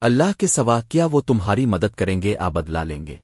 اللہ کے سوا کیا وہ تمہاری مدد کریں گے آ بدلا لیں گے۔